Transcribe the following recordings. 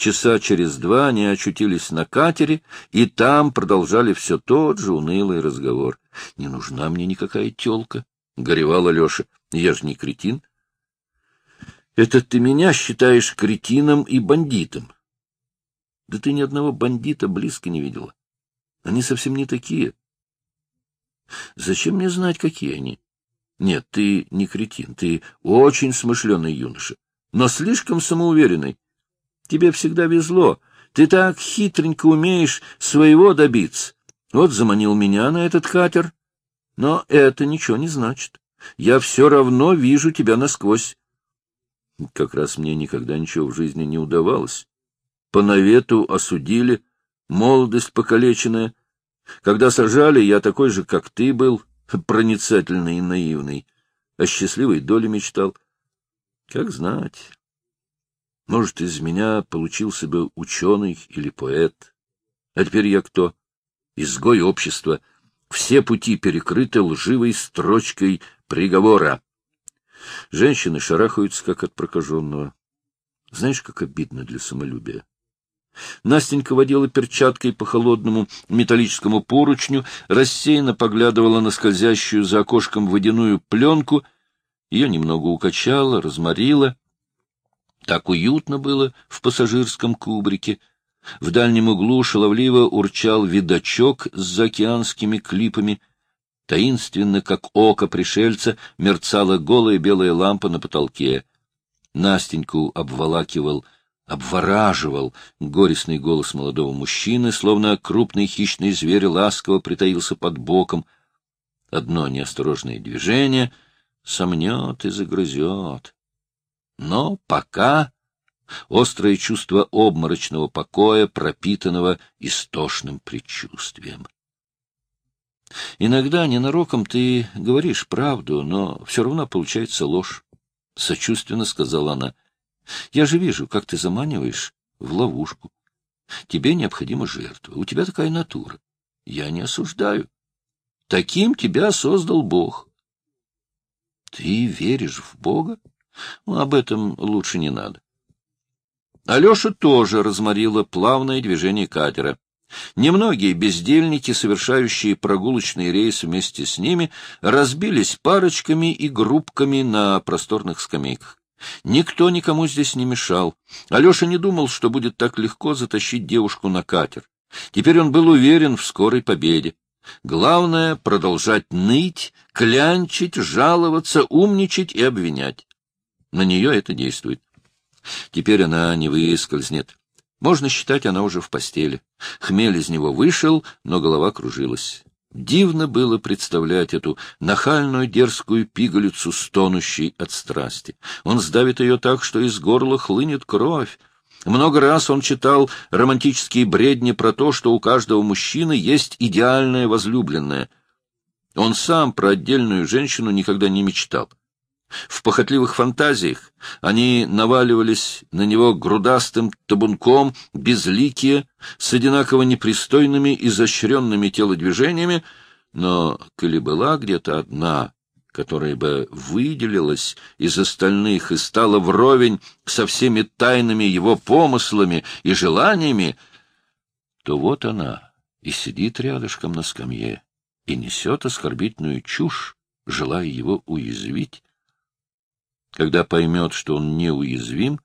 Часа через два они очутились на катере, и там продолжали все тот же унылый разговор. — Не нужна мне никакая телка, — горевал Алеша. — Я же не кретин. — Это ты меня считаешь кретином и бандитом. Да ты ни одного бандита близко не видела. Они совсем не такие. Зачем мне знать, какие они? Нет, ты не кретин, ты очень смышленый юноша, но слишком самоуверенный. Тебе всегда везло. Ты так хитренько умеешь своего добиться. Вот заманил меня на этот катер. Но это ничего не значит. Я все равно вижу тебя насквозь. Как раз мне никогда ничего в жизни не удавалось. По навету осудили, молодость покалеченная. Когда сажали, я такой же, как ты был, проницательный и наивный. О счастливой доле мечтал. Как знать. Может, из меня получился бы ученый или поэт. А теперь я кто? Изгой общества. Все пути перекрыты лживой строчкой приговора. Женщины шарахаются, как от прокаженного. Знаешь, как обидно для самолюбия. Настенька водила перчаткой по холодному металлическому поручню, рассеянно поглядывала на скользящую за окошком водяную пленку, ее немного укачало, разморило. Так уютно было в пассажирском кубрике. В дальнем углу шаловливо урчал видачок с заокеанскими клипами. Таинственно, как око пришельца, мерцала голая белая лампа на потолке. Настеньку обволакивал — обвораживал горестный голос молодого мужчины, словно крупный хищный зверь ласково притаился под боком. Одно неосторожное движение сомнет и загрызет. Но пока острое чувство обморочного покоя, пропитанного истошным предчувствием. Иногда ненароком ты говоришь правду, но все равно получается ложь, — сочувственно сказала она. Я же вижу, как ты заманиваешь в ловушку. Тебе необходима жертва. У тебя такая натура. Я не осуждаю. Таким тебя создал Бог. Ты веришь в Бога? Ну, об этом лучше не надо. Алеша тоже разморила плавное движение катера. Немногие бездельники, совершающие прогулочный рейс вместе с ними, разбились парочками и группками на просторных скамейках. Никто никому здесь не мешал. Алеша не думал, что будет так легко затащить девушку на катер. Теперь он был уверен в скорой победе. Главное — продолжать ныть, клянчить, жаловаться, умничать и обвинять. На нее это действует. Теперь она не выскользнет. Можно считать, она уже в постели. Хмель из него вышел, но голова кружилась. Дивно было представлять эту нахальную дерзкую пигалицу, стонущей от страсти. Он сдавит ее так, что из горла хлынет кровь. Много раз он читал романтические бредни про то, что у каждого мужчины есть идеальная возлюбленная. Он сам про отдельную женщину никогда не мечтал. В похотливых фантазиях они наваливались на него грудастым табунком, безликие, с одинаково непристойными, изощренными телодвижениями, но коли была где-то одна, которая бы выделилась из остальных и стала вровень со всеми тайными его помыслами и желаниями, то вот она и сидит рядышком на скамье и несет оскорбительную чушь, желая его уязвить, когда поймет, что он неуязвим,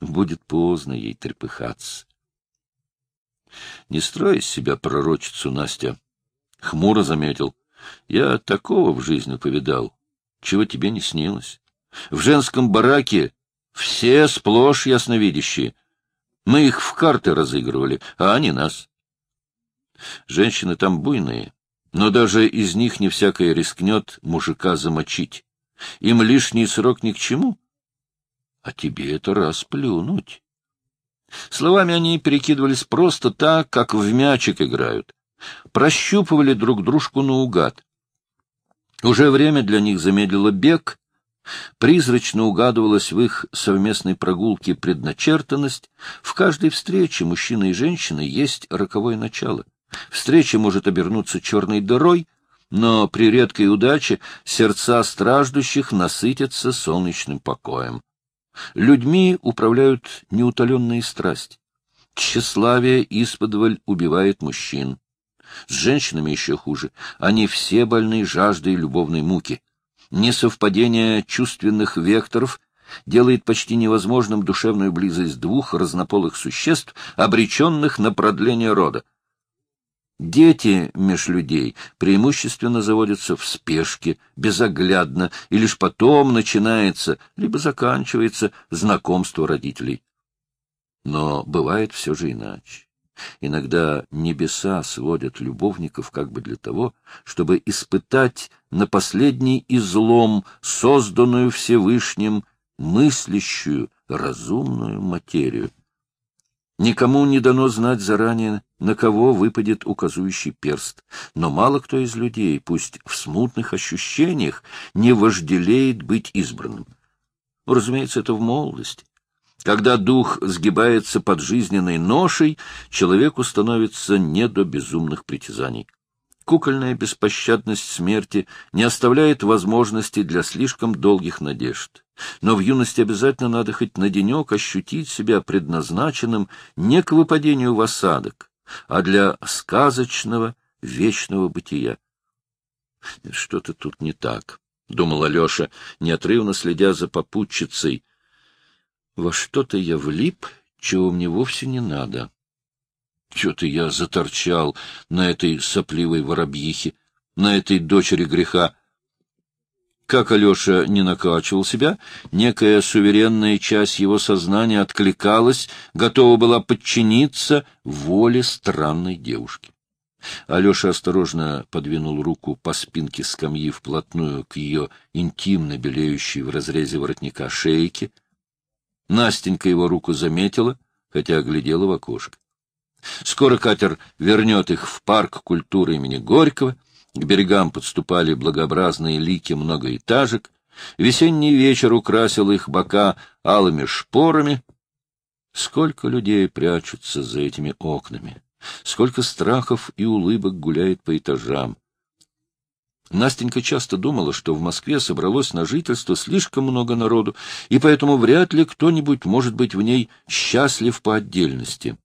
будет поздно ей трепыхаться. Не строй из себя пророчицу, Настя. Хмуро заметил. Я такого в жизни повидал, чего тебе не снилось. В женском бараке все сплошь ясновидящие. Мы их в карты разыгрывали, а они нас. Женщины там буйные, но даже из них не всякое рискнет мужика замочить. Им лишний срок ни к чему. А тебе это расплюнуть. Словами они перекидывались просто так, как в мячик играют. Прощупывали друг дружку наугад. Уже время для них замедлило бег. Призрачно угадывалась в их совместной прогулке предначертанность. В каждой встрече мужчина и женщина есть роковое начало. Встреча может обернуться черной дырой, но при редкой удаче сердца страждущих насытятся солнечным покоем. Людьми управляют неутоленные страсти. Тщеславие исподволь убивает мужчин. С женщинами еще хуже. Они все больны жаждой любовной муки. Несовпадение чувственных векторов делает почти невозможным душевную близость двух разнополых существ, обреченных на продление рода. Дети меж людей преимущественно заводятся в спешке, безоглядно, и лишь потом начинается, либо заканчивается знакомство родителей. Но бывает все же иначе. Иногда небеса сводят любовников как бы для того, чтобы испытать на последний излом, созданную Всевышним, мыслящую, разумную материю. Никому не дано знать заранее, на кого выпадет указующий перст, но мало кто из людей, пусть в смутных ощущениях, не вожделеет быть избранным. Разумеется, это в молодости. Когда дух сгибается под жизненной ношей, человеку становится не до безумных притязаний. Кукольная беспощадность смерти не оставляет возможности для слишком долгих надежд. Но в юности обязательно надо хоть на денек ощутить себя предназначенным не к выпадению в осадок, а для сказочного вечного бытия. Что-то тут не так, — думал Алеша, неотрывно следя за попутчицей. Во что-то я влип, чего мне вовсе не надо. Что-то я заторчал на этой сопливой воробьихе, на этой дочери греха. Как Алеша не накачивал себя, некая суверенная часть его сознания откликалась, готова была подчиниться воле странной девушки. Алеша осторожно подвинул руку по спинке скамьи вплотную к ее интимно белеющей в разрезе воротника шейке. Настенька его руку заметила, хотя оглядела в окошко. Скоро катер вернет их в парк культуры имени Горького, к берегам подступали благообразные лики многоэтажек, весенний вечер украсил их бока алыми шпорами. Сколько людей прячутся за этими окнами, сколько страхов и улыбок гуляет по этажам. Настенька часто думала, что в Москве собралось на жительство слишком много народу, и поэтому вряд ли кто-нибудь может быть в ней счастлив по отдельности.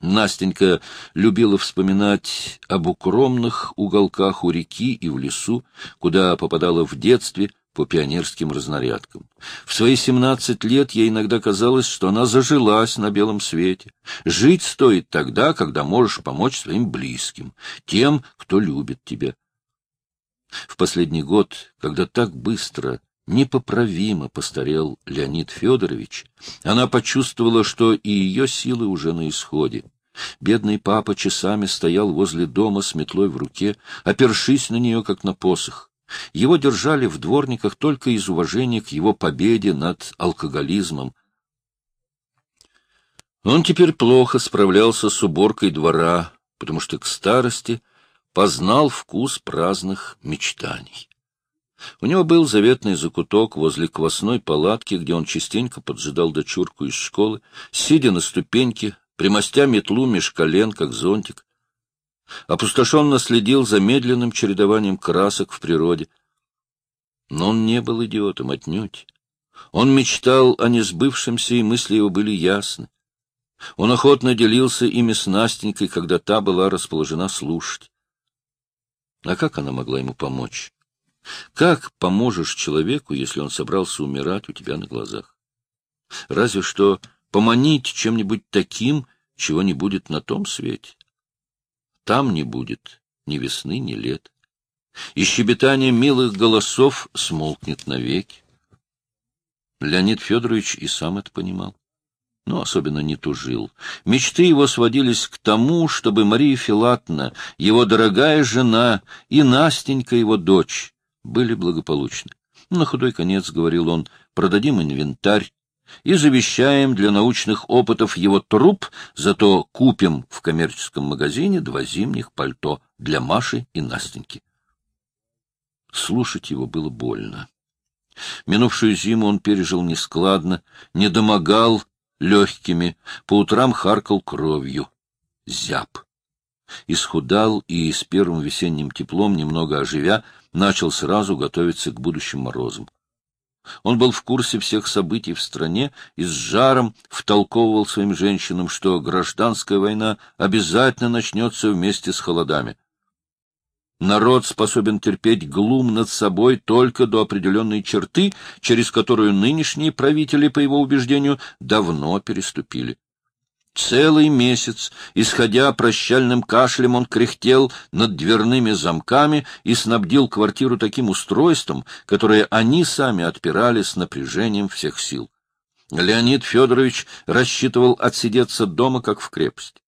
Настенька любила вспоминать об укромных уголках у реки и в лесу, куда попадала в детстве по пионерским разнарядкам. В свои семнадцать лет ей иногда казалось, что она зажилась на белом свете. Жить стоит тогда, когда можешь помочь своим близким, тем, кто любит тебя. В последний год, когда так быстро непоправимо постарел Леонид Федорович, она почувствовала, что и ее силы уже на исходе. Бедный папа часами стоял возле дома с метлой в руке, опершись на нее, как на посох. Его держали в дворниках только из уважения к его победе над алкоголизмом. Он теперь плохо справлялся с уборкой двора, потому что к старости познал вкус праздных мечтаний. У него был заветный закуток возле квасной палатки, где он частенько поджидал дочурку из школы, сидя на ступеньке, примостя метлу меж колен, как зонтик. Опустошенно следил за медленным чередованием красок в природе. Но он не был идиотом отнюдь. Он мечтал о несбывшемся, и мысли его были ясны. Он охотно делился ими с Настенькой, когда та была расположена слушать. А как она могла ему помочь? Как поможешь человеку, если он собрался умирать у тебя на глазах? Разве что поманить чем-нибудь таким, чего не будет на том свете. Там не будет ни весны, ни лет. И щебетание милых голосов смолкнет навеки. Леонид Федорович и сам это понимал, но особенно не тужил. Мечты его сводились к тому, чтобы Мария Филатна, его дорогая жена, и Настенька, его дочь, были благополучны. На худой конец, — говорил он, — продадим инвентарь, и завещаем для научных опытов его труп, зато купим в коммерческом магазине два зимних пальто для Маши и Настеньки. Слушать его было больно. Минувшую зиму он пережил нескладно, не домогал легкими, по утрам харкал кровью. Зяб. Исхудал и с первым весенним теплом, немного оживя, начал сразу готовиться к будущим морозам. Он был в курсе всех событий в стране и с жаром втолковывал своим женщинам, что гражданская война обязательно начнется вместе с холодами. Народ способен терпеть глум над собой только до определенной черты, через которую нынешние правители, по его убеждению, давно переступили. Целый месяц, исходя прощальным кашлем, он кряхтел над дверными замками и снабдил квартиру таким устройством, которое они сами отпирали с напряжением всех сил. Леонид Федорович рассчитывал отсидеться дома, как в крепость.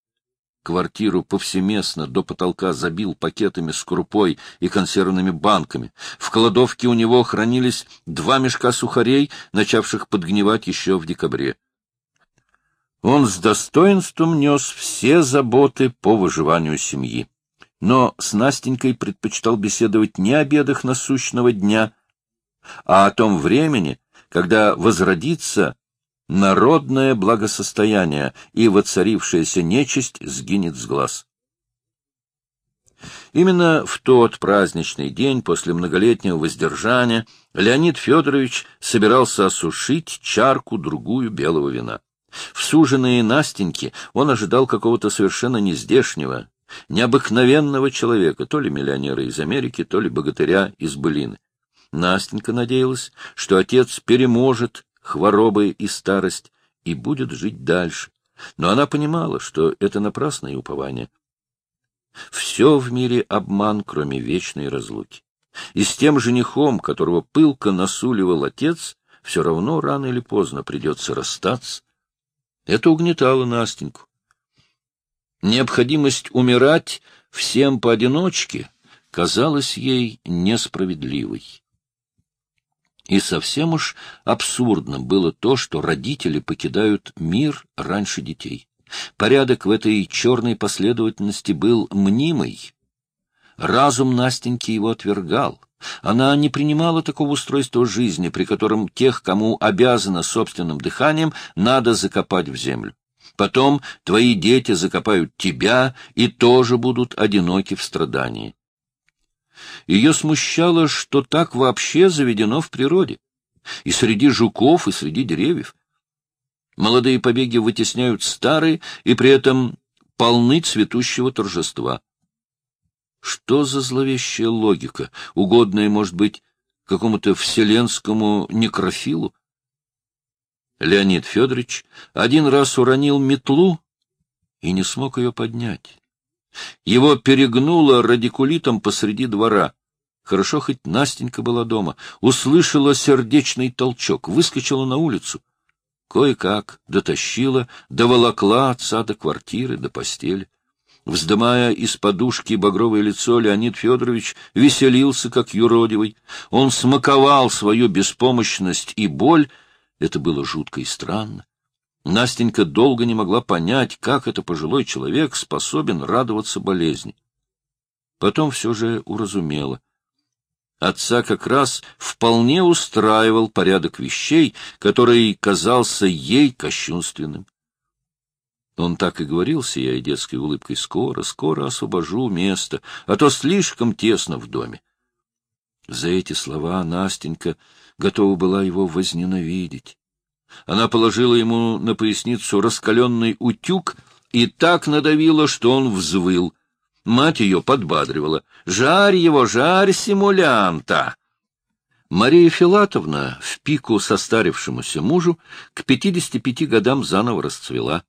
Квартиру повсеместно до потолка забил пакетами с крупой и консервными банками. В кладовке у него хранились два мешка сухарей, начавших подгнивать еще в декабре. Он с достоинством нес все заботы по выживанию семьи. Но с Настенькой предпочитал беседовать не о бедах насущного дня, а о том времени, когда возродится народное благосостояние и воцарившаяся нечисть сгинет с глаз. Именно в тот праздничный день после многолетнего воздержания Леонид Федорович собирался осушить чарку-другую белого вина. В суженые Настеньки он ожидал какого-то совершенно нездешнего, необыкновенного человека, то ли миллионера из Америки, то ли богатыря из Былины. Настенька надеялась, что отец переможет хворобы и старость и будет жить дальше. Но она понимала, что это напрасное упование. Все в мире обман, кроме вечной разлуки. И с тем женихом, которого пылко насуливал отец, все равно рано или поздно придется расстаться. Это угнетало Настеньку. Необходимость умирать всем поодиночке казалась ей несправедливой. И совсем уж абсурдно было то, что родители покидают мир раньше детей. Порядок в этой черной последовательности был мнимый. Разум Настеньки его отвергал. Она не принимала такого устройства жизни, при котором тех, кому обязана собственным дыханием, надо закопать в землю. Потом твои дети закопают тебя и тоже будут одиноки в страдании. Ее смущало, что так вообще заведено в природе. И среди жуков, и среди деревьев. Молодые побеги вытесняют старые, и при этом полны цветущего торжества. Что за зловещая логика, угодная, может быть, какому-то вселенскому некрофилу? Леонид Федорович один раз уронил метлу и не смог ее поднять. Его перегнуло радикулитом посреди двора. Хорошо, хоть Настенька была дома. Услышала сердечный толчок, выскочила на улицу. Кое-как дотащила, доволокла отца до квартиры, до постели. Вздымая из подушки багровое лицо, Леонид Федорович веселился, как юродивый. Он смаковал свою беспомощность и боль. Это было жутко и странно. Настенька долго не могла понять, как это пожилой человек способен радоваться болезни. Потом все же уразумела. Отца как раз вполне устраивал порядок вещей, который казался ей кощунственным. Он так и говорил сияя детской улыбкой, «Скоро, скоро освобожу место, а то слишком тесно в доме». За эти слова Настенька готова была его возненавидеть. Она положила ему на поясницу раскаленный утюг и так надавила, что он взвыл. Мать ее подбадривала. «Жарь его, жарь симулянта!» Мария Филатовна, в пику состарившемуся мужу, к пятидесяти пяти годам заново расцвела.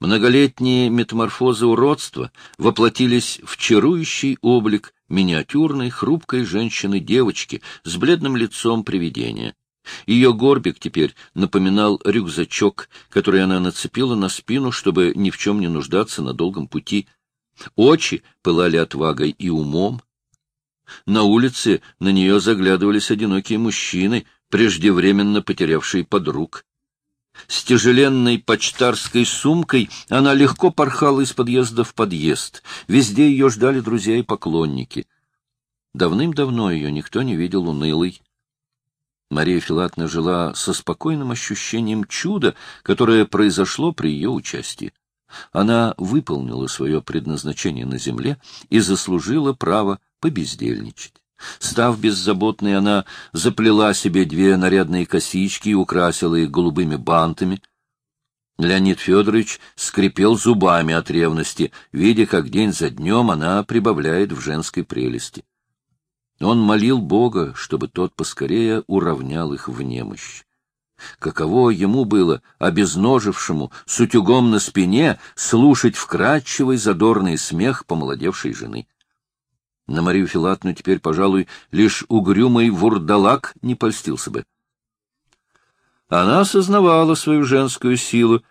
Многолетние метаморфозы уродства воплотились в чарующий облик миниатюрной, хрупкой женщины-девочки с бледным лицом привидения. Ее горбик теперь напоминал рюкзачок, который она нацепила на спину, чтобы ни в чем не нуждаться на долгом пути. Очи пылали отвагой и умом. На улице на нее заглядывались одинокие мужчины, преждевременно потерявшие подруг. С тяжеленной почтарской сумкой она легко порхала из подъезда в подъезд. Везде ее ждали друзья и поклонники. Давным-давно ее никто не видел унылой. Мария Филатовна жила со спокойным ощущением чуда, которое произошло при ее участии. Она выполнила свое предназначение на земле и заслужила право побездельничать. Став беззаботной, она заплела себе две нарядные косички и украсила их голубыми бантами. Леонид Федорович скрипел зубами от ревности, видя, как день за днем она прибавляет в женской прелести. Он молил Бога, чтобы тот поскорее уравнял их в немощь. Каково ему было, обезножившему, с утюгом на спине, слушать вкрадчивый задорный смех помолодевшей жены. На Марию Филатну теперь, пожалуй, лишь угрюмый вурдалак не польстился бы. Она осознавала свою женскую силу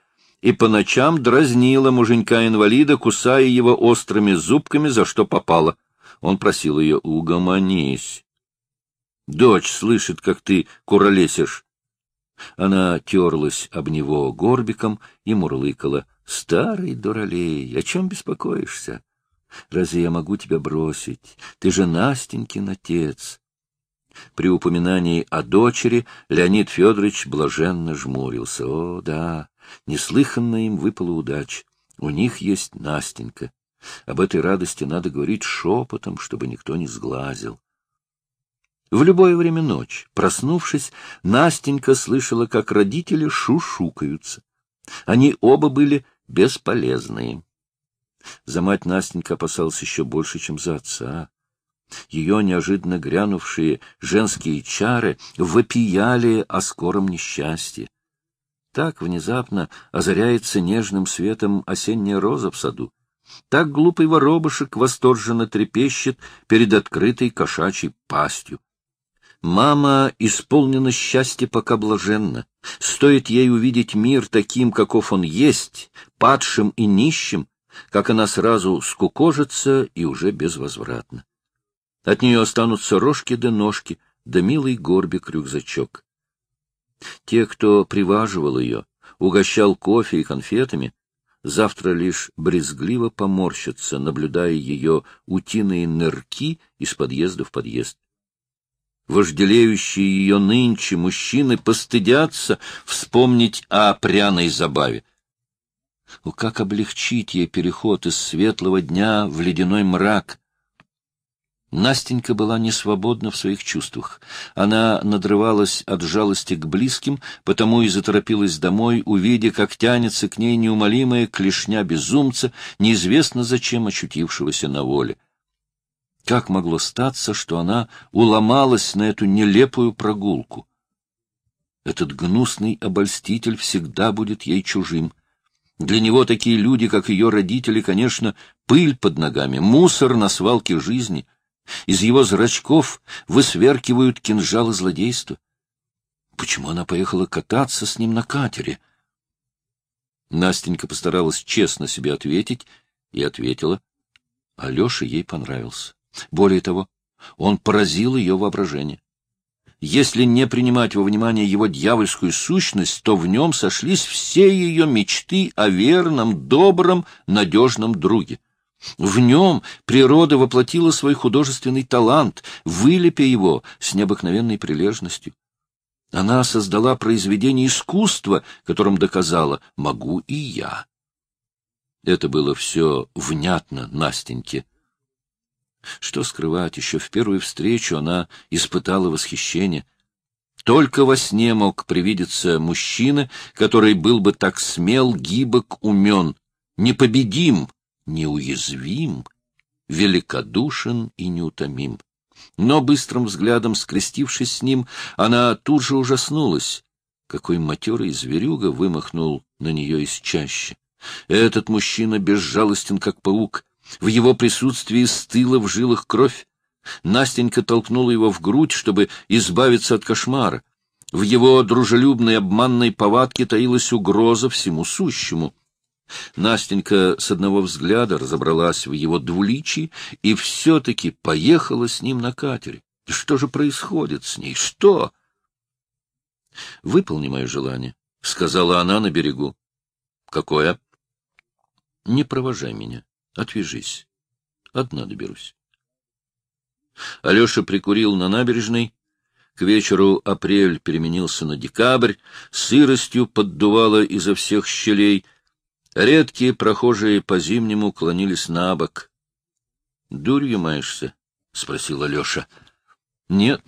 и по ночам дразнила муженька-инвалида, кусая его острыми зубками, за что попало. Он просил ее «Угомонись». «Дочь слышит, как ты куролесишь». Она терлась об него горбиком и мурлыкала. «Старый дуралей, о чем беспокоишься? Разве я могу тебя бросить? Ты же Настенькин отец». При упоминании о дочери Леонид Федорович блаженно жмурился. О, да, неслыханно им выпала удача. У них есть Настенька. Об этой радости надо говорить шепотом, чтобы никто не сглазил. В любое время ночи, проснувшись, Настенька слышала, как родители шушукаются. Они оба были бесполезные. За мать Настенька опасалась еще больше, чем за отца. Ее неожиданно грянувшие женские чары вопияли о скором несчастье. Так внезапно озаряется нежным светом осенняя роза в саду. Так глупый воробушек восторженно трепещет перед открытой кошачьей пастью. Мама исполнена счастья пока блаженна. Стоит ей увидеть мир таким, каков он есть, падшим и нищим, как она сразу скукожится и уже безвозвратно. От нее останутся рожки да ножки, да милый горбик-рюкзачок. Те, кто приваживал ее, угощал кофе и конфетами, завтра лишь брезгливо поморщатся, наблюдая ее утиные нырки из подъезда в подъезд вожделеющие ее нынче мужчины постыдятся вспомнить о пряной забаве. О, как облегчить ей переход из светлого дня в ледяной мрак! Настенька была не свободна в своих чувствах. Она надрывалась от жалости к близким, потому и заторопилась домой, увидя, как тянется к ней неумолимая клешня безумца, неизвестно зачем очутившегося на воле. Как могло статься, что она уломалась на эту нелепую прогулку? Этот гнусный обольститель всегда будет ей чужим. Для него такие люди, как ее родители, конечно, пыль под ногами, мусор на свалке жизни. Из его зрачков высверкивают кинжалы злодейства. Почему она поехала кататься с ним на катере? Настенька постаралась честно себе ответить и ответила. Алеша ей понравился. Более того, он поразил ее воображение. Если не принимать во внимание его дьявольскую сущность, то в нем сошлись все ее мечты о верном, добром, надежном друге. В нем природа воплотила свой художественный талант, вылепя его с необыкновенной прилежностью. Она создала произведение искусства, которым доказала «могу и я». Это было все внятно Настеньке. Что скрывать, еще в первую встречу она испытала восхищение. Только во сне мог привидеться мужчина, который был бы так смел, гибок, умен, непобедим, неуязвим, великодушен и неутомим. Но быстрым взглядом, скрестившись с ним, она тут же ужаснулась. Какой матерый зверюга вымахнул на нее из чащи. Этот мужчина безжалостен, как паук — в его присутствии стыла в жилах кровь. Настенька толкнула его в грудь, чтобы избавиться от кошмара. В его дружелюбной обманной повадке таилась угроза всему сущему. Настенька с одного взгляда разобралась в его двуличии и все-таки поехала с ним на катере. Что же происходит с ней? Что? — Выполни мое желание, — сказала она на берегу. — Какое? — Не провожай меня. Отвяжись. Одна доберусь. Алеша прикурил на набережной. К вечеру апрель переменился на декабрь, сыростью поддувало изо всех щелей. Редкие прохожие по-зимнему клонились на бок. — Дурью маешься? — спросил Алеша. Нет,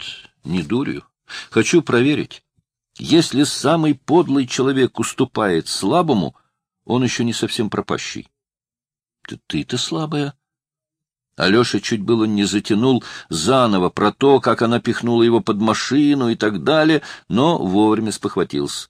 не дурью. Хочу проверить. Если самый подлый человек уступает слабому, он еще не совсем пропащий. Ты-то слабая. Алеша чуть было не затянул заново про то, как она пихнула его под машину и так далее, но вовремя спохватился.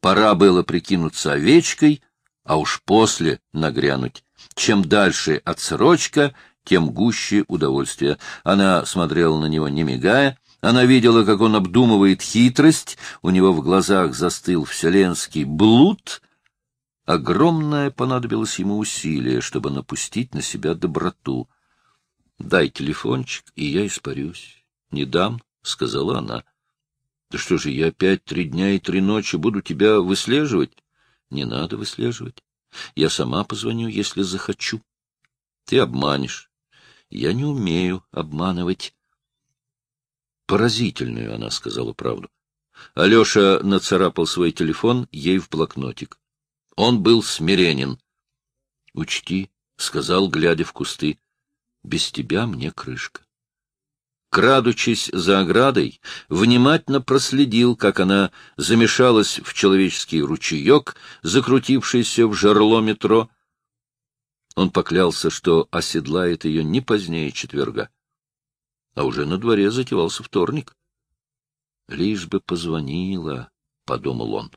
Пора было прикинуться овечкой, а уж после нагрянуть. Чем дальше отсрочка, тем гуще удовольствие. Она смотрела на него, не мигая, она видела, как он обдумывает хитрость, у него в глазах застыл вселенский блуд. Огромное понадобилось ему усилие, чтобы напустить на себя доброту. — Дай телефончик, и я испарюсь. — Не дам, — сказала она. — Да что же, я опять три дня и три ночи буду тебя выслеживать? — Не надо выслеживать. Я сама позвоню, если захочу. Ты обманешь. Я не умею обманывать. Поразительную она сказала правду. Алеша нацарапал свой телефон ей в блокнотик. Он был смиренен. — Учти, — сказал, глядя в кусты, — без тебя мне крышка. Крадучись за оградой, внимательно проследил, как она замешалась в человеческий ручеек, закрутившийся в жерло метро. Он поклялся, что оседлает ее не позднее четверга а уже на дворе затевался вторник. — Лишь бы позвонила, — подумал он.